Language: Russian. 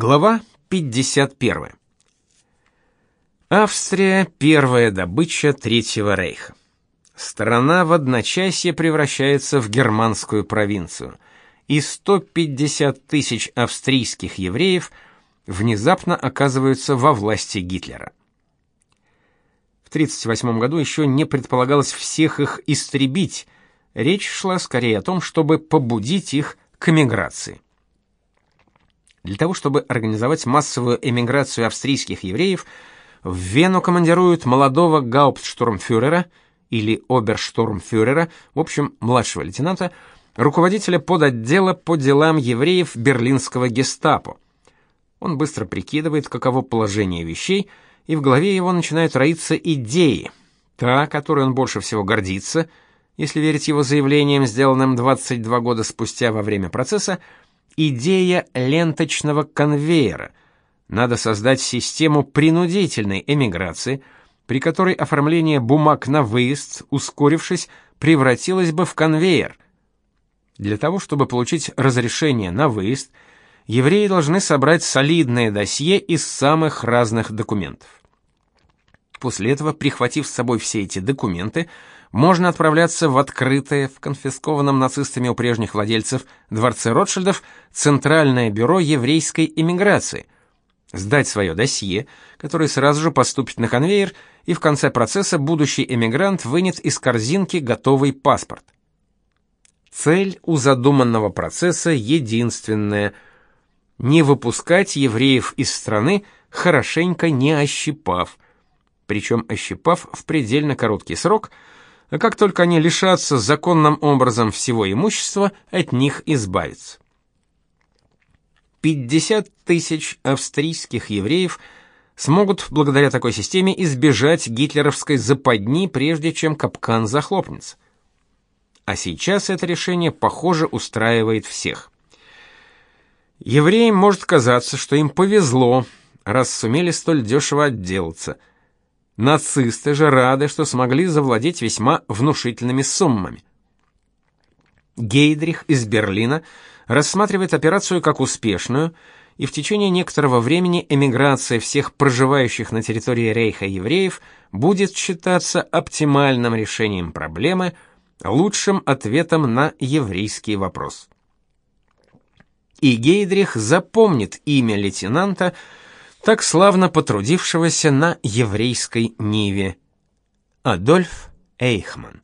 Глава 51. Австрия первая добыча Третьего рейха. Страна в одночасье превращается в германскую провинцию, и 150 тысяч австрийских евреев внезапно оказываются во власти Гитлера. В 1938 году еще не предполагалось всех их истребить, речь шла скорее о том, чтобы побудить их к эмиграции. Для того, чтобы организовать массовую эмиграцию австрийских евреев, в Вену командируют молодого гауптштурмфюрера или оберштурмфюрера, в общем, младшего лейтенанта, руководителя подотдела по делам евреев берлинского гестапо. Он быстро прикидывает, каково положение вещей, и в голове его начинают роиться идеи. Та, которой он больше всего гордится, если верить его заявлениям, сделанным 22 года спустя во время процесса, идея ленточного конвейера. Надо создать систему принудительной эмиграции, при которой оформление бумаг на выезд, ускорившись, превратилось бы в конвейер. Для того, чтобы получить разрешение на выезд, евреи должны собрать солидное досье из самых разных документов. После этого, прихватив с собой все эти документы, можно отправляться в открытое, в конфискованном нацистами у прежних владельцев дворце Ротшильдов Центральное бюро еврейской эмиграции, сдать свое досье, которое сразу же поступит на конвейер, и в конце процесса будущий эмигрант вынет из корзинки готовый паспорт. Цель у задуманного процесса единственная – не выпускать евреев из страны, хорошенько не ощипав, причем ощипав в предельно короткий срок – а как только они лишатся законным образом всего имущества, от них избавиться. 50 тысяч австрийских евреев смогут благодаря такой системе избежать гитлеровской западни, прежде чем капкан захлопнется. А сейчас это решение, похоже, устраивает всех. Евреям может казаться, что им повезло, раз сумели столь дешево отделаться – Нацисты же рады, что смогли завладеть весьма внушительными суммами. Гейдрих из Берлина рассматривает операцию как успешную, и в течение некоторого времени эмиграция всех проживающих на территории Рейха евреев будет считаться оптимальным решением проблемы, лучшим ответом на еврейский вопрос. И Гейдрих запомнит имя лейтенанта, так славно потрудившегося на еврейской ниве. Адольф Эйхман